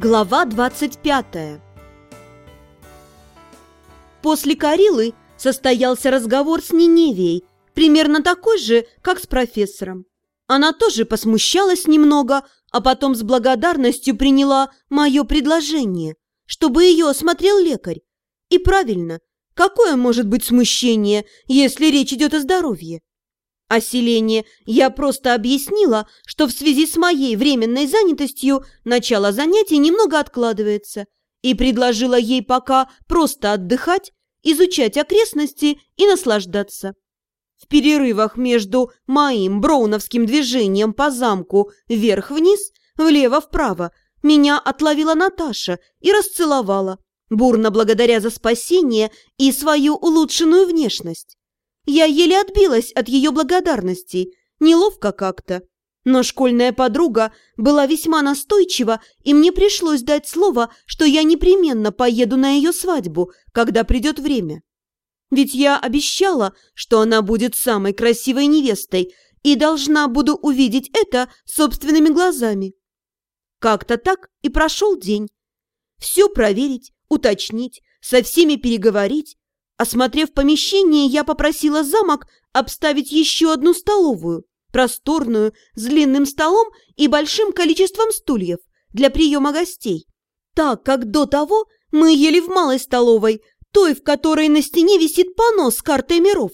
Глава 25 После Карилы состоялся разговор с Ниневией, примерно такой же, как с профессором. Она тоже посмущалась немного, а потом с благодарностью приняла мое предложение, чтобы ее осмотрел лекарь. И правильно, какое может быть смущение, если речь идет о здоровье? О селении я просто объяснила, что в связи с моей временной занятостью начало занятий немного откладывается, и предложила ей пока просто отдыхать, изучать окрестности и наслаждаться. В перерывах между моим броуновским движением по замку вверх-вниз, влево-вправо, меня отловила Наташа и расцеловала, бурно благодаря за спасение и свою улучшенную внешность. Я еле отбилась от ее благодарности, неловко как-то. Но школьная подруга была весьма настойчива, и мне пришлось дать слово, что я непременно поеду на ее свадьбу, когда придет время. Ведь я обещала, что она будет самой красивой невестой, и должна буду увидеть это собственными глазами. Как-то так и прошел день. Все проверить, уточнить, со всеми переговорить, Осмотрев помещение, я попросила замок обставить еще одну столовую, просторную, с длинным столом и большим количеством стульев для приема гостей. Так как до того мы ели в малой столовой, той, в которой на стене висит панно с картой миров.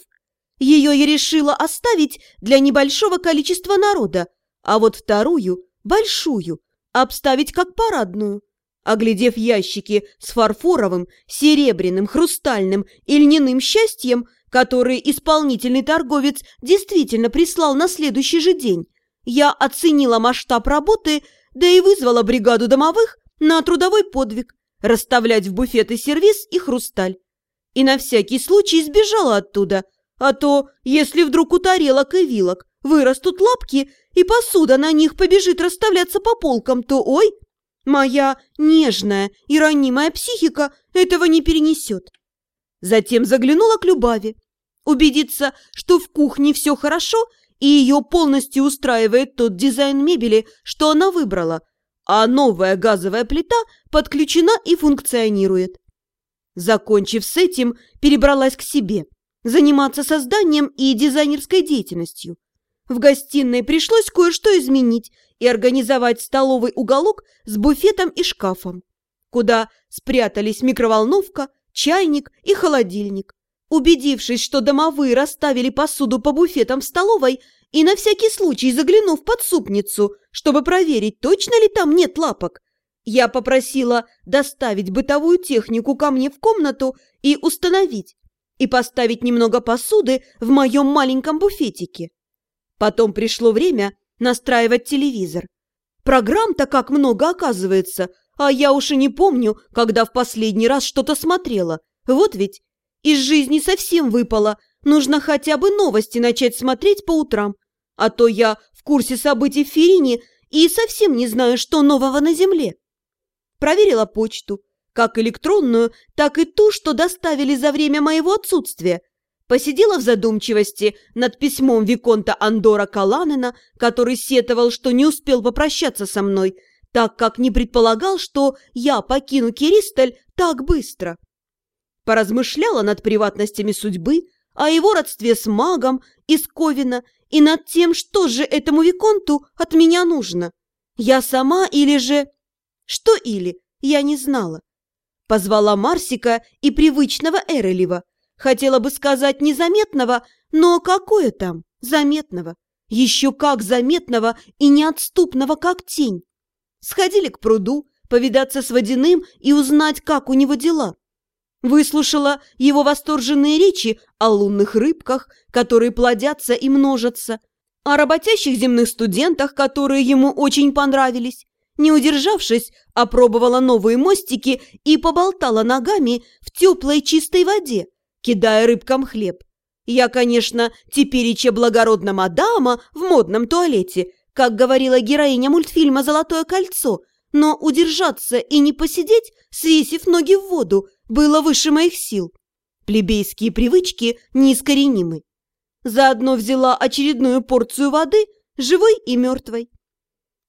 Ее я решила оставить для небольшого количества народа, а вот вторую, большую, обставить как парадную. Оглядев ящики с фарфоровым, серебряным, хрустальным и льняным счастьем, которые исполнительный торговец действительно прислал на следующий же день, я оценила масштаб работы, да и вызвала бригаду домовых на трудовой подвиг – расставлять в буфеты сервиз и хрусталь. И на всякий случай сбежала оттуда, а то, если вдруг у тарелок и вилок вырастут лапки, и посуда на них побежит расставляться по полкам, то ой – Моя нежная и ранимая психика этого не перенесет. Затем заглянула к Любави. Убедиться, что в кухне все хорошо и ее полностью устраивает тот дизайн мебели, что она выбрала, а новая газовая плита подключена и функционирует. Закончив с этим, перебралась к себе, заниматься созданием и дизайнерской деятельностью. В гостиной пришлось кое-что изменить и организовать столовый уголок с буфетом и шкафом, куда спрятались микроволновка, чайник и холодильник. Убедившись, что домовые расставили посуду по буфетам в столовой и на всякий случай заглянув под супницу, чтобы проверить, точно ли там нет лапок, я попросила доставить бытовую технику ко мне в комнату и установить, и поставить немного посуды в моем маленьком буфетике. Потом пришло время настраивать телевизор. Программ-то как много оказывается, а я уж и не помню, когда в последний раз что-то смотрела. Вот ведь из жизни совсем выпало. Нужно хотя бы новости начать смотреть по утрам. А то я в курсе событий в Ферине и совсем не знаю, что нового на Земле. Проверила почту, как электронную, так и ту, что доставили за время моего отсутствия – Посидела в задумчивости над письмом Виконта Андора Каланена, который сетовал, что не успел попрощаться со мной, так как не предполагал, что я покину Киристаль так быстро. Поразмышляла над приватностями судьбы, о его родстве с магом из Ковина и над тем, что же этому Виконту от меня нужно. Я сама или же... Что или? Я не знала. Позвала Марсика и привычного Эрелева – Хотела бы сказать незаметного, но какое там заметного? Еще как заметного и неотступного, как тень. Сходили к пруду, повидаться с водяным и узнать, как у него дела. Выслушала его восторженные речи о лунных рыбках, которые плодятся и множатся, о работящих земных студентах, которые ему очень понравились. Не удержавшись, опробовала новые мостики и поболтала ногами в теплой чистой воде, кидая рыбкам хлеб. Я, конечно, тепереча благородна мадама в модном туалете, как говорила героиня мультфильма «Золотое кольцо», но удержаться и не посидеть, свесив ноги в воду, было выше моих сил. Плебейские привычки неискоренимы. Заодно взяла очередную порцию воды, живой и мертвой.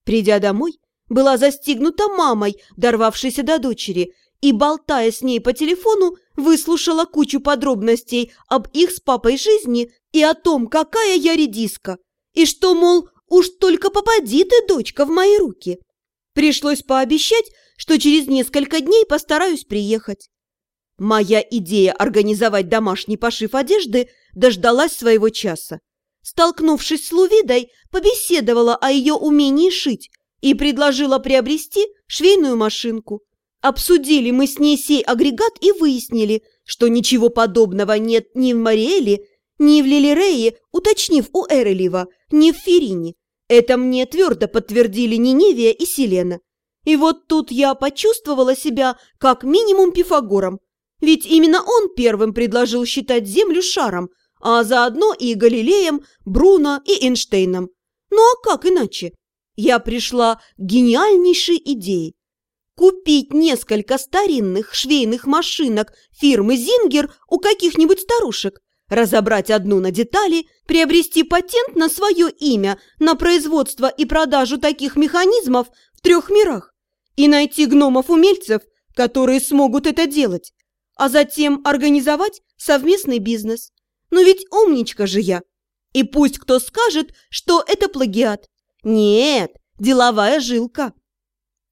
Придя домой, была застигнута мамой, дорвавшейся до дочери, и, болтая с ней по телефону, выслушала кучу подробностей об их с папой жизни и о том, какая я редиска, и что, мол, уж только попади ты, дочка, в мои руки. Пришлось пообещать, что через несколько дней постараюсь приехать. Моя идея организовать домашний пошив одежды дождалась своего часа. Столкнувшись с Лувидой, побеседовала о ее умении шить и предложила приобрести швейную машинку. Обсудили мы с ней сей агрегат и выяснили, что ничего подобного нет ни в Мариэле, ни в Лилирее, уточнив у Эрелева, ни в Ферине. Это мне твердо подтвердили Ниневия и Селена. И вот тут я почувствовала себя как минимум Пифагором, ведь именно он первым предложил считать Землю шаром – а заодно и Галилеем, Бруно и Эйнштейном. Ну а как иначе? Я пришла к гениальнейшей идее. Купить несколько старинных швейных машинок фирмы «Зингер» у каких-нибудь старушек, разобрать одну на детали, приобрести патент на свое имя на производство и продажу таких механизмов в трех мирах и найти гномов-умельцев, которые смогут это делать, а затем организовать совместный бизнес. Но ведь умничка же я. И пусть кто скажет, что это плагиат. Нет, деловая жилка.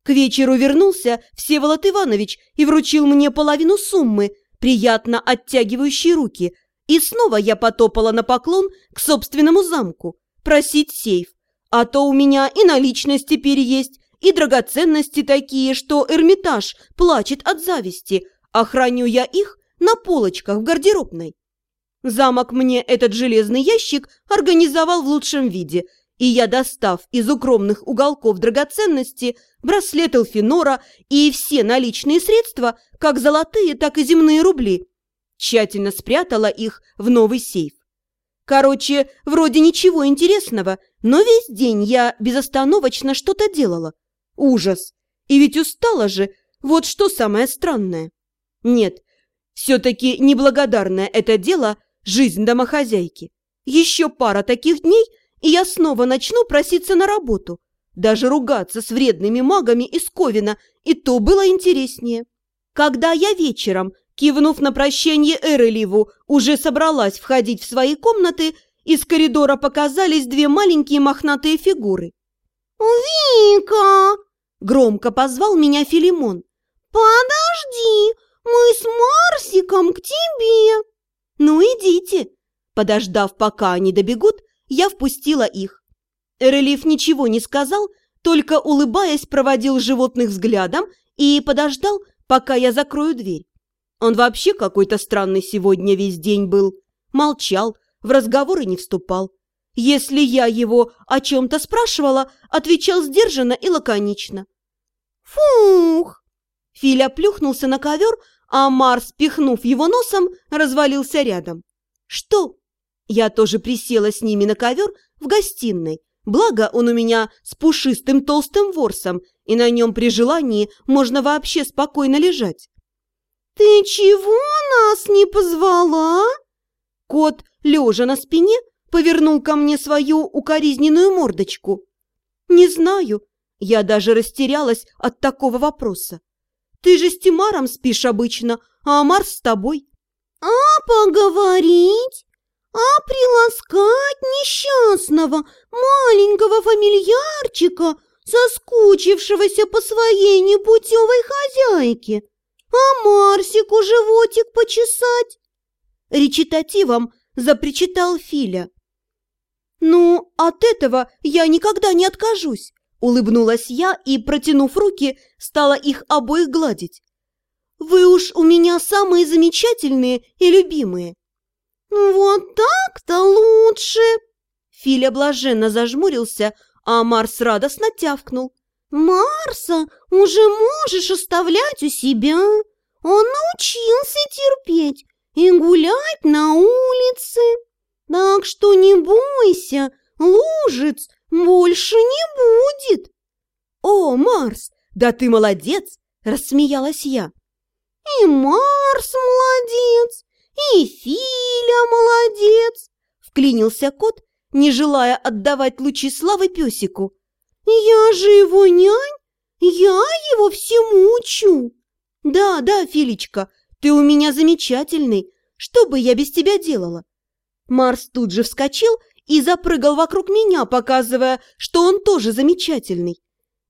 К вечеру вернулся Всеволод Иванович и вручил мне половину суммы, приятно оттягивающей руки. И снова я потопала на поклон к собственному замку, просить сейф. А то у меня и наличность теперь есть, и драгоценности такие, что Эрмитаж плачет от зависти, а храню я их на полочках в гардеробной. Замок мне этот железный ящик организовал в лучшем виде, и я, достав из укромных уголков драгоценности, браслет Элфинора и все наличные средства, как золотые, так и земные рубли, тщательно спрятала их в новый сейф. Короче, вроде ничего интересного, но весь день я безостановочно что-то делала. Ужас! И ведь устала же, вот что самое странное. Нет, все-таки неблагодарное это дело жизнь домохозяйки. Еще пара таких дней, и я снова начну проситься на работу. Даже ругаться с вредными магами из Ковина, и то было интереснее. Когда я вечером, кивнув на прощание Эреливу, уже собралась входить в свои комнаты, из коридора показались две маленькие мохнатые фигуры. «Вика!» – громко позвал меня Филимон. «Подожди, мы с Марсиком к тебе!» «Ну, идите!» Подождав, пока они добегут, я впустила их. Эрелиф ничего не сказал, только, улыбаясь, проводил животных взглядом и подождал, пока я закрою дверь. Он вообще какой-то странный сегодня весь день был. Молчал, в разговоры не вступал. Если я его о чем-то спрашивала, отвечал сдержанно и лаконично. «Фух!» Филя плюхнулся на ковер, а Марс, пихнув его носом, развалился рядом. «Что?» Я тоже присела с ними на ковер в гостиной, благо он у меня с пушистым толстым ворсом, и на нем при желании можно вообще спокойно лежать. «Ты чего нас не позвала?» Кот, лежа на спине, повернул ко мне свою укоризненную мордочку. «Не знаю». Я даже растерялась от такого вопроса. Ты же с Тимаром спишь обычно, а Марс с тобой. А поговорить? Несчастного маленького фамильярчика, соскучившегося по своей непутевой хозяйке? А Марсику животик почесать? Речитативом запричитал Филя. «Ну, от этого я никогда не откажусь. Улыбнулась я и, протянув руки, стала их обоих гладить. «Вы уж у меня самые замечательные и любимые!» «Вот так-то лучше!» Филя блаженно зажмурился, а Марс радостно тявкнул. «Марса уже можешь оставлять у себя. Он научился терпеть и гулять на улице. Так что не бойся, лужиц больше не будет. О, Марс, да ты молодец, рассмеялась я. И Марс молодец, и Филя молодец, вклинился кот, не желая отдавать лучи славы песику. Я же его нянь, Я его всему учу. Да, да, Филечка, ты у меня замечательный. Что бы я без тебя делала? Марс тут же вскочил и запрыгал вокруг меня, показывая, что он тоже замечательный.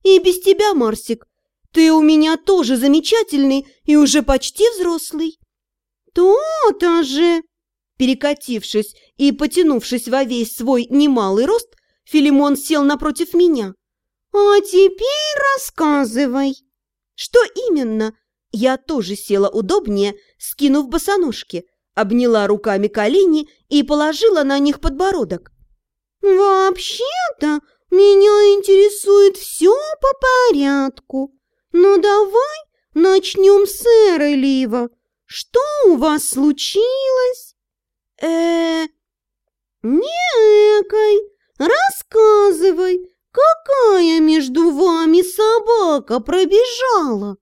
И без тебя, Марсик, ты у меня тоже замечательный и уже почти взрослый. То-то же! Перекатившись и потянувшись во весь свой немалый рост, Филимон сел напротив меня. «А теперь рассказывай». «Что именно?» Я тоже села удобнее, скинув босоножки, обняла руками колени и положила на них подбородок. «Вообще-то меня интересует все по порядку. Но давай начнем с Эры Лива. Что у вас случилось?» Э «Не экой, рассказывай, какая между вами собака пробежала?»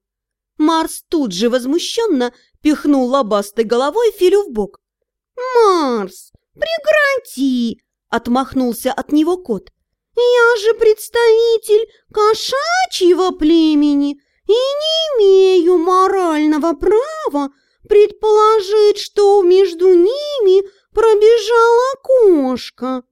Марс тут же возмущенно пихнул лобастой головой Филю в бок. «Марс, прекрати!» – отмахнулся от него кот. «Я же представитель кошачьего племени и не имею морального права предположить, что между ними пробежала кошка».